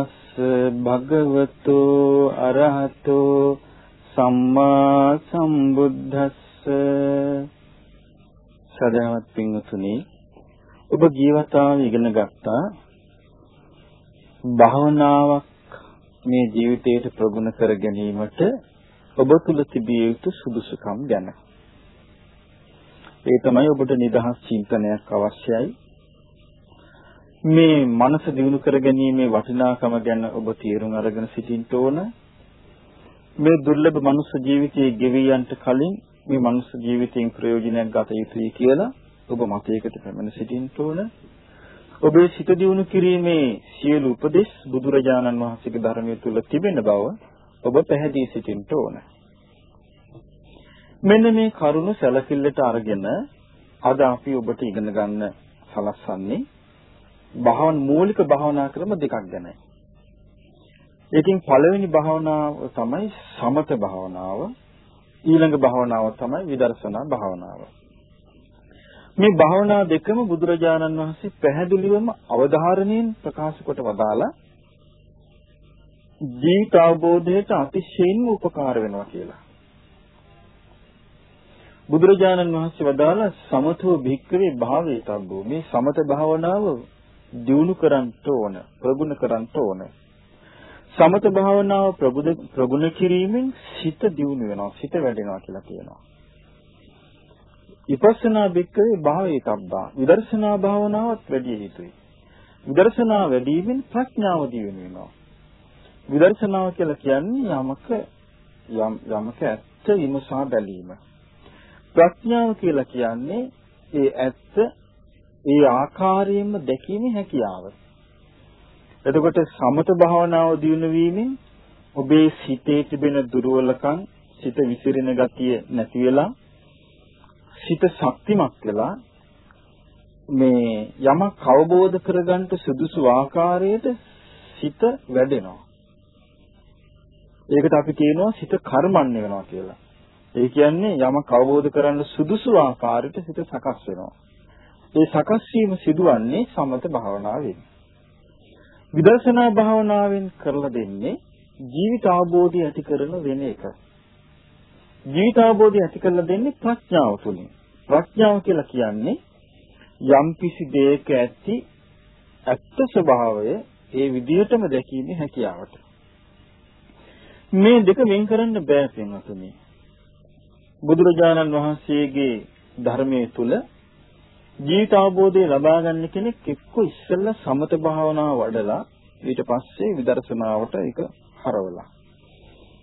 නමෝ තස්ස භගවතු අරහතෝ සම්මා සම්බුද්දස්ස. සදහවත් පින්වතුනි ඔබ ජීවිතාව ඉගෙන ගත්තා. භාවනාවක් මේ ජීවිතයට ප්‍රගුණ කර ගැනීමට ඔබ තුල තිබිය යුතු සුදුසුකම් ගැන. ඒ තමයි ඔබට නිදහස් චින්තනයක් අවශ්‍යයි. මේ මනස දියුණු කරගැනීමේ වටිනාකම ගැන ඔබ තීරුම් අරගෙන සිටින්න ඕන. මේ දුර්ලභ මනුස්ස ජීවිතයේ ගෙවී යන්නට කලින් මේ මනුස්ස ජීවිතයෙන් ප්‍රයෝජනයක් ගත යුතුයි කියලා ඔබ මතයකට පැමිණ සිටින්න ඕන. ඔබේ සිත දියුණු කිරීමේ සියලු උපදෙස් බුදුරජාණන් වහන්සේගේ ධර්මයේ තුල තිබෙන බව ඔබ පැහැදිලි සිටින්න ඕන. මෙන්න මේ කරුණ සැලකිල්ලට අරගෙන අද අපි ඔබට ඉගෙන ගන්න සලස්වන්නේ භාවන මූලික භාවනා ක්‍රම දෙකක් ගැනයි. ඒකෙන් පළවෙනි භාවනාව තමයි සමත භාවනාව. ඊළඟ භාවනාව තමයි විදර්ශනා භාවනාව. මේ භාවනා දෙකම බුදුරජාණන් වහන්සේ පැහැදිලිවම අවධාරණයෙන් ප්‍රකාශ කොට වදාලා ජීවිත අවබෝධයට අතිශයින්ම උපකාර වෙනවා කියලා. බුදුරජාණන් වහන්සේ වදාලා සමතෝ භික්කවේ භාවේතබ්බෝ මේ සමත භාවනාව දියුණු කරන්න ඕන ප්‍රගුණ කරන්න ඕන. සමත භාවනාව ප්‍රගුණ කිරීමෙන් සිත දියුණු වෙනවා සිත වැඩෙනවා කියලා කියනවා. විපස්සනා බික්කවේ භාවේතබ්බා විදර්ශනා භාවනාවත් වැඩි යුතුයි විදර්ශනා වැඩිවීමෙන් ප්‍රඥාව දියුණු වෙනවා. විදර්ශනාව කියලා කියන්නේ යමක යම් යමක ඇත්ත විමසා බැලීම. ප්‍රඥාව කියලා කියන්නේ ඒ ඇත්ත ඒ ආකාරයෙන්ම දැකීමේ හැකියාව. එතකොට සමත භාවනාව දියුණු වීමෙන් ඔබේ සිතේ තිබෙන දුර්වලකම්, සිත විසිරෙන ගතිය නැති වෙලා සිත ශක්තිමත් වෙලා මේ යමක් අවබෝධ කරගන්න සුදුසු ආකාරයට සිත වැඩෙනවා. ඒකට අපි කියනවා සිත කර්මන්නේ වෙනවා කියලා. ඒ කියන්නේ යමක් අවබෝධ කරගන්න සුදුසු ආකාරයට සිත සකස් වෙනවා. ඒ සකස් වීම සිදුවන්නේ සමත භාවනාවෙන්. විදර්ශනා භාවනාවෙන් කරලා දෙන්නේ ජීවිත අවබෝධය ඇති කරන වෙන එක. ජීවිත අවබෝධය ඇති කරලා දෙන්නේ ප්‍රඥාව තුලින්. ප්‍රඥාව කියලා කියන්නේ යම් කිසි දෙයක ඇති ඇත්ත ස්වභාවය ඒ විදිහටම දැකීමේ හැකියාවට. මේ දෙක වෙන් කරන්න බෑ පින්වතුනි. බුදුරජාණන් වහන්සේගේ ධර්මයේ තුල ජීවිත අවබෝධය ලබා ගන්න කෙනෙක් එක්ක ඉස්සෙල්ලා සමත භාවනාව වඩලා ඊට පස්සේ විදර්ශනාවට ඒක හරවලා.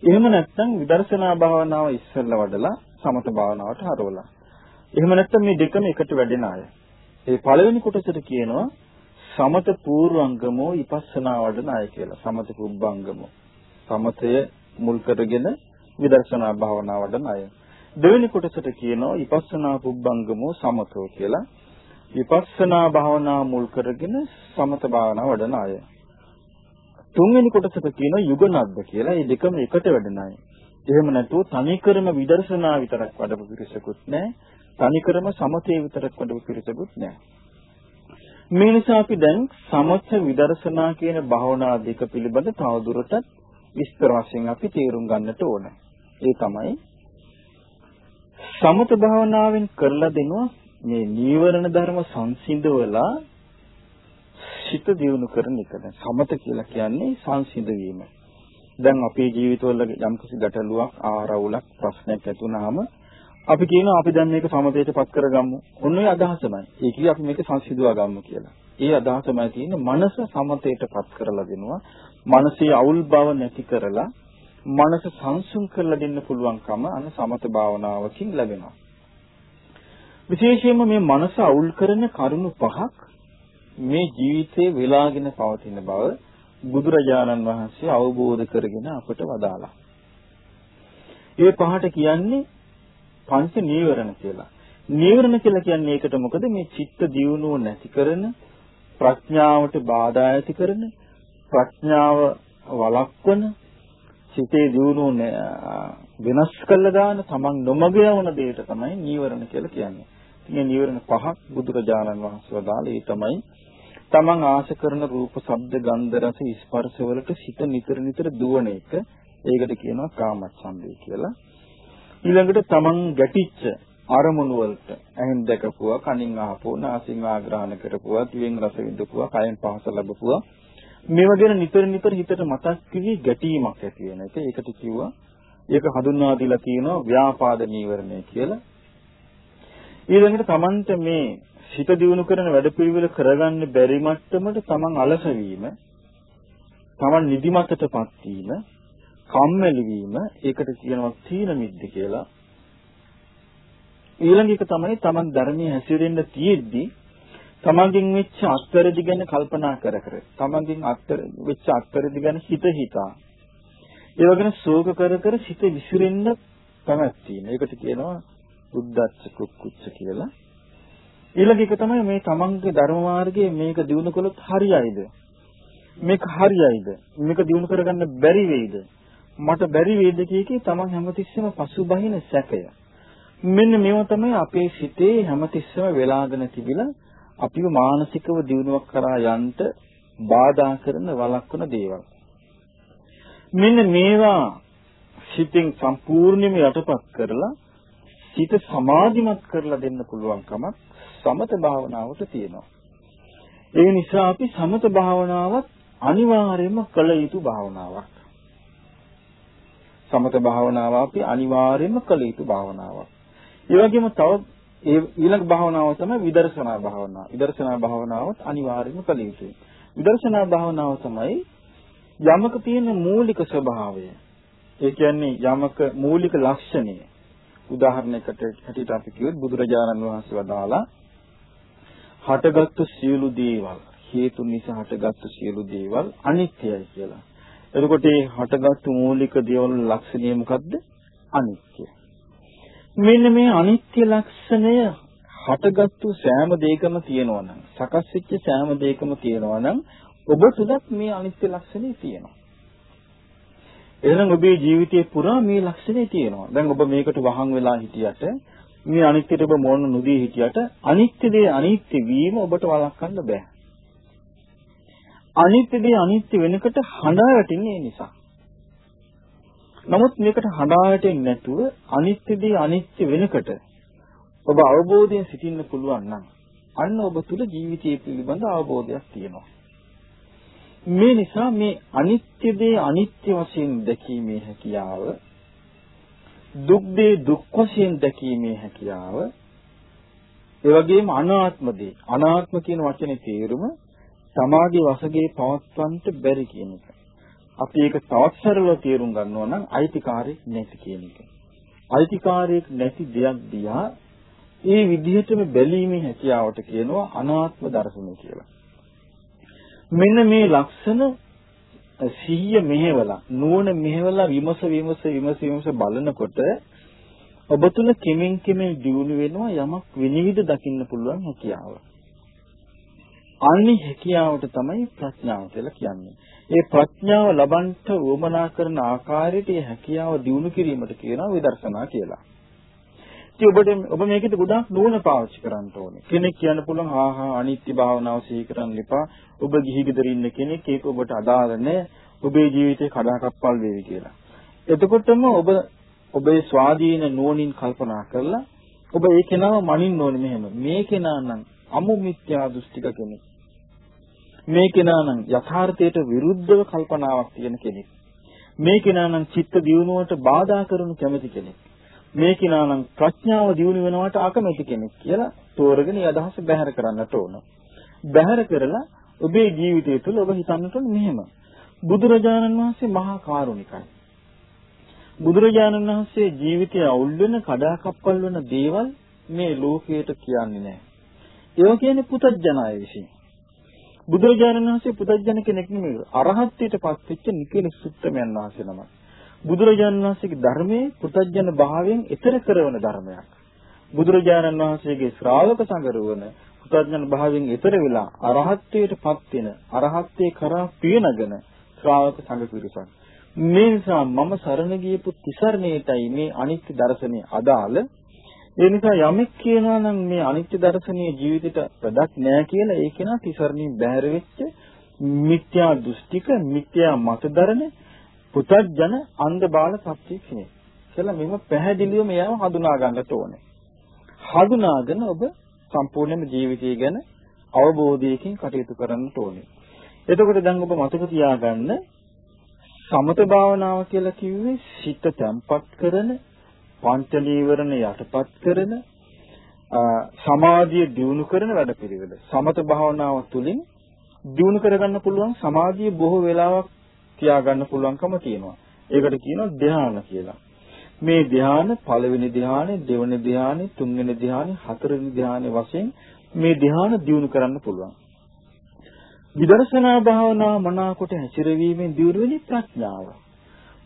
එහෙම නැත්නම් විදර්ශනා භාවනාව ඉස්සෙල්ලා වඩලා සමත භාවනාවට හරවලා. එහෙම නැත්නම් මේ දෙකම එකට වැඩෙන අය. ඒ පළවෙනි කොටසට කියනවා සමත පූර්වංගමෝ විපස්සනා වඩන අය කියලා. සමත පුබ්බංගමෝ. සමතය මුල් කරගෙන විදර්ශනා භාවනාව වඩන අය. දෙවෙනි කොටසට කියනවා විපස්සනා පුබ්බංගමෝ සමතෝ කියලා. විපස්සනා භාවනා මුල් කරගෙන සමත භාවනා වඩන අය. තුන්වෙනි කොටසට කියනවා යුගනද්ද කියලා. මේ දෙකම එකට වැඩන අය. එහෙම නැතුව තනිකරම විදර්ශනා විතරක් වඩපු පිරිසකුත් නැහැ. තනිකරම සමතේ විතරක් වඩපු පිරිසකුත් නැහැ. මේ නිසා අපි දැන් සමථ විදර්ශනා කියන භාවනා දෙක පිළිබඳ තවදුරටත් විස්තර වශයෙන් අපි තේරුම් ගන්නට ඕන. ඒ තමයි සමත භාවනාවෙන් කරලා දෙනවා මේ නීවරණ ධර්ම සංසිඳවලා සිත දියුණු කරන එක. දැන් සමත කියලා කියන්නේ සංසිඳ වීම. දැන් අපේ ජීවිතවල යම්කිසි ගැටලුවක් ආරවුලක් ප්‍රශ්නයක් ඇති වුනහම අපි කියනවා අපි දැන් මේක සමතේටපත් කරගමු. ඔන්න ඔය අදහසමයි. ඒ කිය අපි මේක සංසිඳුවා ගමු කියලා. ඒ අදහසමයි තියෙන්නේ මනස සමතේටපත් කරලා දෙනවා. මනසේ අවුල් බව නැති කරලා මනස සංසුන් කරලා දෙන්න පුළුවන්කම අන සමත භාවනාවකින් ලැබෙනවා. විශේෂයෙන්ම මේ මනස අවුල් කරන කරුණු පහක් මේ ජීවිතේ වෙලාගෙන පවතින බව බුදුරජාණන් වහන්සේ අවබෝධ කරගෙන අපට වදාලා. ඒ පහට කියන්නේ පංච නීවරණ කියලා. නීවරණ කියලා කියන්නේ ඒකට මොකද මේ චිත්ත දියුණුව නැති කරන ප්‍රඥාවට බාධා ඇති කරන ප්‍රඥාව වළක්වන සිතේ දියුණුව වෙනස් කළා දාන තමන් නොමග යවන දෙයට තමයි නීවරණ කියලා කියන්නේ. මේ නීවරණ පහක් බුදුරජාණන් වහන්සේ වදාළේ ඒ තමයි තමන් ආශ කරන රූප, ශබ්ද, ගන්ධ, රස, ස්පර්ශ වලට සිත නිතර නිතර දුවන එක. ඒකට කියනවා කාමච්ඡන්දය කියලා. ඊළඟට තමන් ගැටිච්ච අරමුණු වලට ඇහෙන් දැකපුවා, කනින් අහපුවා, නාසයෙන් ආග්‍රහණ කරපුවා, දිවෙන් රස විඳපුවා, කයෙන් පහස ලැබපුවා. මේවා ගැන නිතර නිතර හිතට මතක් කිවි ගැටීමක් ඇති වෙන එක. ඒකට කිව්වා ඒක හඳුන්වා දීලා තියෙනවා ව්‍යාපාද නීවරණය කියලා. ඊළඟට Tamanට මේ හිත දියුණු කරන වැඩපිළිවෙල කරගන්න බැරි මට්ටමට Taman අලස වීම, Taman නිදිමතටපත් වීම, කම්මැලි වීම ඒකට කියනවා තීන මිද්ද කියලා. ඊළඟ එක තමයි Taman ධර්මයේ හැසිරෙන්න තියෙද්දි තමන්ගෙන් වෙච්ච අත්තරදි ගැන කල්පනා කර කර තමන්ගෙන් අත්තර වෙච්ච අත්තරදි ගැන හිත හිතා ඒ වගේම ශෝක කර කර සිත විසිරෙන්න කැමැත් තියෙන. ඒකට කියනවා උද්දච්ච කුක්කුච්ච කියලා. ඊළඟ එක තමයි මේ තමන්ගේ ධර්ම මාර්ගයේ මේක දිනු කළොත් හරියයිද? මේක හරියයිද? මේක දිනු කරගන්න බැරි වෙයිද? මට බැරි වේද කීකේ තමන් හැමතිස්සෙම පසුබහින සැකය. මෙන්න මේව තමයි අපේ සිතේ හැමතිස්සෙම වෙලාගෙන තිබිලා අපිව මානසිකව දියුණුවක් කරා යන්න බාධා කරන වළක්වන දේවල්. මෙන්න මේවා සිතින් සම්පූර්ණයෙන්ම යටපත් කරලා සිත සමාධිමත් කරලා දෙන්න පුළුවන්කමක් සමත භාවනාවට තියෙනවා. ඒ නිසා අපි සමත භාවනාවත් අනිවාර්යයෙන්ම කළ යුතු භාවනාවක්. සමත භාවනාව අපි අනිවාර්යයෙන්ම කළ යුතු භාවනාවක්. ඒ වගේම තව ඒ ඊළඟ භාවනාව තමයි විදර්ශනා භාවනාව. විදර්ශනා භාවනාවත් අනිවාර්යයෙන්ම කළ යුතුයි. විදර්ශනා භාවනාව තමයි යමක තියෙන මූලික ස්වභාවය. ඒ කියන්නේ යමක මූලික ලක්ෂණය. උදාහරණයකට හැටියට අපි කිව්වොත් බුදුරජාණන් වහන්සේ වදාලා හටගත්තු සියලු දේවල් හේතු නිසා හටගත්තු සියලු දේවල් අනිත්‍යයි කියලා. එතකොට මේ හටගත්තු මූලික දේවල් ලක්ෂණය මොකද්ද? අනිත්‍ය. මෙන්න මේ අනිත්‍ය ලක්ෂණය හටගත්තු සෑම දෙයකම තියෙනවා නම් සකස් වෙච්ච සෑම දෙයකම තියෙනවා නම් ඔබ තුලත් මේ අනිත්‍ය ලක්ෂණේ තියෙනවා. එහෙනම් ඔබේ ජීවිතේ පුරා මේ ලක්ෂණේ තියෙනවා. දැන් ඔබ මේකට වහන් වෙලා හිටියට මේ අනිත්‍යට ඔබ මොන නොදී හිටියට අනිත්‍ය දේ අනිත්‍ය වීම ඔබට වළක්වන්න බෑ. අනිත්‍ය දේ අනිත්‍ය වෙනකොට හඬා වැටෙන්නේ නිසා. නමුත් මේකට හඬා වැටෙන්නේ නැතුව අනිත්‍ය දේ අනිත්‍ය වෙනකොට ඔබ අවබෝධයෙන් සිටින්න පුළුවන් නම් අන්න ඔබ තුල ජීවිතය පිළිබඳ අවබෝධයක් තියෙනවා. මේ නිසා මේ අනිත්‍ය දේ අනිත්‍ය වශයෙන් දැකීමේ හැකියාව දුක් දේ දුක් වශයෙන් දැකීමේ හැකියාව ඒ වගේම අනාත්ම දේ අනාත්ම කියන වචනේ තේරුම තමාගේ වශගේ පවත්වන්නට බැරි කියන එක. අපි ඒක තවත් සරලව තේරුම් ගන්නවා නම් අයිතිකාරයෙක් නැති කියන එක. අයිතිකාරයෙක් නැති දෙයක් දිහා ඒ විදිහටම බැලීමේ හැකියාවට කියනවා අනාත්ම දර්ශනය කියලා. මෙන්න මේ ලක්ෂණ සිහිය මෙහෙवला නුවණ මෙහෙवला විමස විමස විමස විමස බලනකොට ඔබ තුල කිමින් කිමින් දියුණු වෙනවා යමක් විනිවිද දකින්න පුළුවන් හැකියාව. අනිත් හැකියාවට තමයි ප්‍රඥාව කියලා කියන්නේ. ඒ ප්‍රඥාව ලබන්ට උවමනා කරන ආකාරයට හැකියාව දියුණු කිරීමට කියනවා විදර්ශනා කියලා. ඉතින් ඔබට ඔබ මේකෙත් ගොඩාක් නුවණ පාවිච්චි කරන්න ඕනේ. කෙනෙක් කියන්න පුළුවන් ආහා අනිත්‍ය භාවනාව සිහි කරන්න එපා. ඔබ ගිහි ගෙදර ඉන්න කෙනෙක් ඒක ඔබට අදාළ නැහැ. ඔබේ ජීවිතේ කඩාකප්පල් වේවි කියලා. එතකොටම ඔබ ඔබේ ස්වාධීන නුවණින් කල්පනා කරලා ඔබ ඒ කෙනාව මනින්න ඕනේ මෙහෙම. මේ කෙනා නම් අමු මිත්‍යා දෘෂ්ටික කෙනෙක්. මේ කෙනා නම් යථාර්ථයට විරුද්ධව කල්පනාවක් තියෙන කෙනෙක්. මේ කෙනා නම් චිත්ත දියුණුවට බාධා කරනු කැමති කෙනෙක්. මේ කෙනා නම් ප්‍රඥාව දියුණු වෙනවට අකමැති කෙනෙක් කියලා තෝරගෙන ඒ අදහස බැහැර කරන්නට ඕන. බැහැර කරලා ඔබේ ජීවිතය තුළ ඔබ හිතන්නට ඕන මෙහෙම. බුදුරජාණන් වහන්සේ මහා කාරුණිකයි. බුදුරජාණන් වහන්සේ ජීවිතය අවුල් වෙන කඩාකප්පල් වෙන දේවල් මේ ලෝකයට කියන්නේ නැහැ. ඒවා කියන්නේ පුතඥාය විශ්ින්. බුදුරජාණන් වහන්සේ පුතඥ කෙනෙක් නෙමෙයි. අරහත්ත්වයට පත් වෙච්ච නිකලෙස් සුත්තමයන් වහන්සේ නමක්. බුදුරජාණන් වහන්සේගේ ධර්මයේ පුතඥ භාවයෙන් ඊතර කරන ධර්මයක්. බුදුරජාණන් වහන්සේගේ ශ්‍රාවක සංගරුවන පුතඥ භාවයෙන් ඊතර වෙලා අරහත්ත්වයටපත් වෙන අරහත්ත්වේ කරා පියනගෙන ශ්‍රාවක සංඝ පිරිසක්. මේ නිසා මම සරණ ගියපු තිසරණේටයි මේ අනිත්‍ය දර්ශනේ අදාළ ඒ නිසා යමෙක් කියනවා නම් මේ අනිත්‍ය දර්ශනීය ජීවිතයට වැඩක් නෑ කියලා ඒක නා තිසරණින් බැහැර වෙච්ච මිත්‍යා දෘෂ්ටික මිත්‍යා මතදරන පුතඥ අන්ධ බාල සත්‍ය කෙනෙක්. කියලා මෙව පැහැදිලිවම එයාව හඳුනා ගන්නට ඕනේ. හඳුනාගෙන ඔබ සම්පූර්ණයෙන්ම ජීවිතය ගැන අවබෝධයකින් කටයුතු කරන්නට ඕනේ. එතකොට දැන් ඔබ මතක තියාගන්න සමත භාවනාව කියලා කිව්වේ සිත තැම්පත් කරන පංච නීවරණ යටපත් කරන සමාධිය දියුණු කරන වැඩපිළිවෙල. සමත භාවනාව තුළින් දියුණු කරගන්න පුළුවන් සමාධිය බොහෝ වෙලාවක් තියාගන්න පුළුවන්කම තියෙනවා. ඒකට කියනවා ධ්‍යාන කියලා. මේ ධ්‍යාන පළවෙනි ධ්‍යානෙ, දෙවෙනි ධ්‍යානෙ, තුන්වෙනි ධ්‍යානෙ, හතරවෙනි ධ්‍යානෙ වශයෙන් මේ ධ්‍යාන දියුණු කරන්න පුළුවන්. විදර්ශනා භාවනාව මනාකොට හැසිරවීමෙන් දියුණු වෙන්නේ ප්‍රඥාව.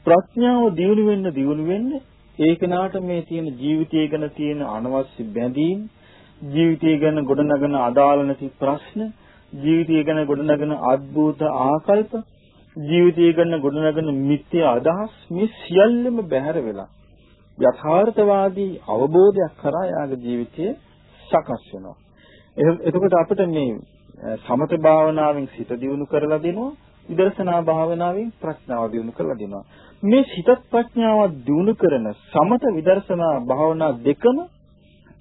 ප්‍රඥාව දියුණු වෙන්න දියුණු වෙන්න ඒ කෙනාට මේ තියෙන ජීවිතය ගැන තියෙන අනවශ්‍ය බැඳීම්, ජීවිතය ගැන ගොඩනගන අදාළ නැති ප්‍රශ්න, ජීවිතය ගැන ගොඩනගන අද්භූත ආකල්ප, ජීවිතය ගැන ගොඩනගන මිත්‍යා අදහස් මේ සියල්ලම බැහැර වෙලා යථාර්ථවාදී අවබෝධයක් කරා යාගේ ජීවිතය සකස් වෙනවා. එතකොට අපිට මේ සමත භාවනාවෙන් සිත දියුණු කරලා දෙනවා විදර්ශනා භාවනාවෙන් ප්‍රඥාව දියුණු කරලා දෙනවා. මේ සිත ප්‍රඥාව දියුණු කරන සමත විදර්ශනා භාවනා දෙකම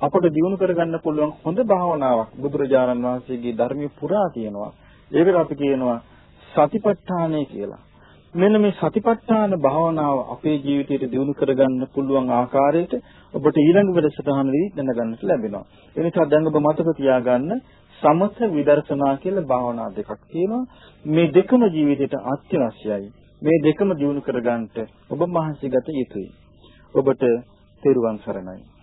අපට දියුණු කරගන්න පුළුවන් හොඳ භාවනාවක් බුදුරජාණන් වහන්සේගේ ධර්මයේ පුරා තියෙනවා. ඒකට අපි කියනවා සතිපට්ඨානය කියලා. මෙන්න මේ සතිපට්ඨාන භාවනාව අපේ ජීවිතයට දියුණු කරගන්න පුළුවන් ආකාරයට ඔබට ඊළඟ වැඩසටහනේදී දැනගන්නට ලැබෙනවා. ඒ නිසා දැන් ඔබ මතක තියාගන්න සමත විදර්ශනා කියලා භාවනා දෙකක් තියෙනවා. මේ දෙකම ජීවිතයට අත්‍යවශ්‍යයි. මේ දෙකම දියුණු කරගන්නට ඔබ මහන්සි ගත යුතුයි. ඔබට තෙරුවන් සරණයි.